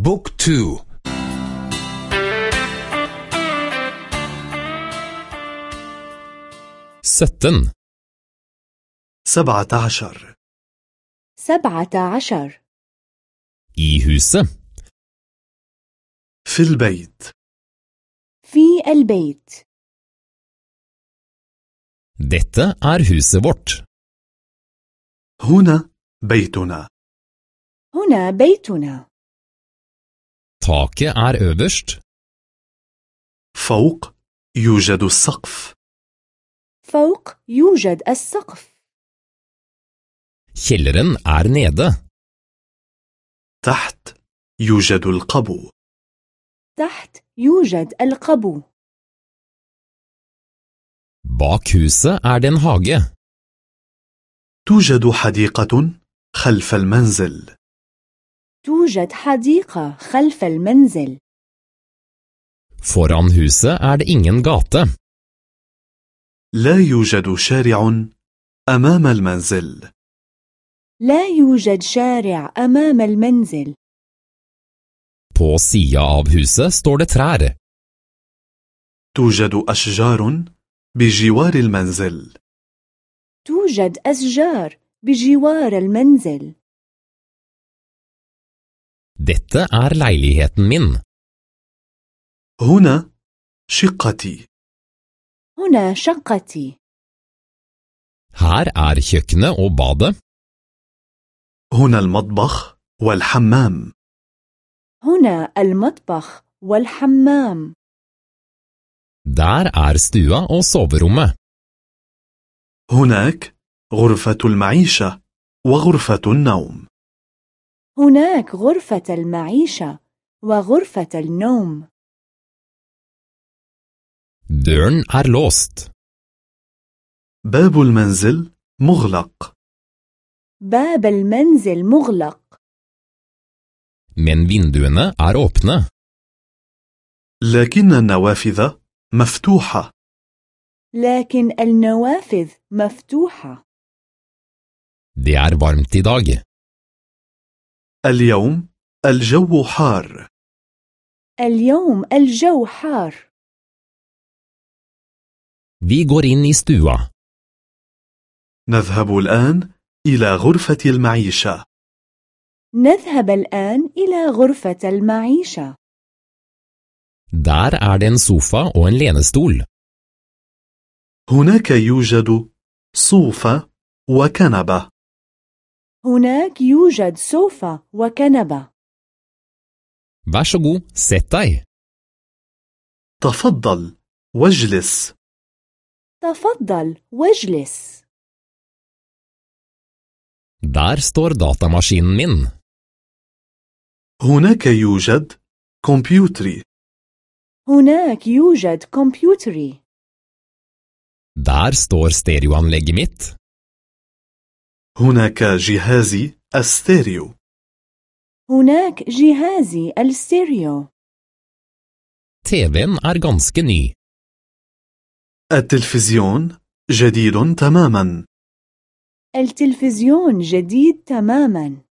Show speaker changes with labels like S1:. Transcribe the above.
S1: بوك تو.
S2: sytten
S3: سبعة عشر.
S4: سبعة عشر.
S2: i huset,
S3: في البيت.
S4: في البيت.
S2: dette er huset vårt.
S3: هنا بيتنا.
S4: هنا بيتنا.
S2: Taket er øverst,
S3: فوق يوجد السقف.
S4: فوق يوجد السقف.
S2: Kjelleren er nede.
S3: تحت يوجد القبو.
S4: تحت يوجد القبو.
S2: Bak huset er det en hage.
S3: توجد حديقة خلف المنزل.
S4: توجد حديقة خلف المنزل.
S2: Foran huset er det ingen gate.
S3: لا يوجد شارع أمام المنزل.
S4: لا يوجد شارع أمام المنزل.
S2: På sida av huset står det trær.
S3: توجد أشجار بجوار المنزل.
S4: توجد أشجار بجوار المنزل.
S2: Dette er leiligheten min.
S3: هنا شقتي
S4: هنا شقتي
S2: Her er kjøkkenet og badet.
S3: هنا المطبخ والحمام
S4: هنا المطبخ والحمام
S2: Der er stua og soverommet.
S3: هناك غرفة المعيشة وغرفة النوم
S4: هناك غرفة المعيشة وغرفة النوم
S2: Døren er låst.
S3: باب المنزل مغلق
S4: باب المنزل مغلق
S2: Men vinduene er åpne.
S3: لكن النوافذ مفتوحة
S4: لكن النوافذ مفتوحة
S2: Det er varmt i dag.
S3: اليوم الجو حار.
S4: اليوم الجو حار.
S2: Vi går inn i stua.
S3: نذهب الآن إلى غرفة المعيشة.
S4: نذهب الآن إلى غرفة المعيشة.
S2: Der er det en sofa og en lenestol.
S3: هناك يوجد صوفة وكنبة.
S4: هناك يوجد سوفا وكنبة
S2: Vær så god, sett deg.
S3: تفضل واجلس
S4: تفضل واجلس
S2: Der står datamaskinen min.
S3: هناك يوجد كمبيوتري
S4: هناك يوجد كمبيوتري
S2: Der står stereoanlegget mitt.
S3: هناك جهازي الستيريو.
S4: هناك جهازي الستيريو.
S2: TV-en er ganske ny.
S3: التلفزيون جديد تماما.
S4: التلفزيون جديد تماما.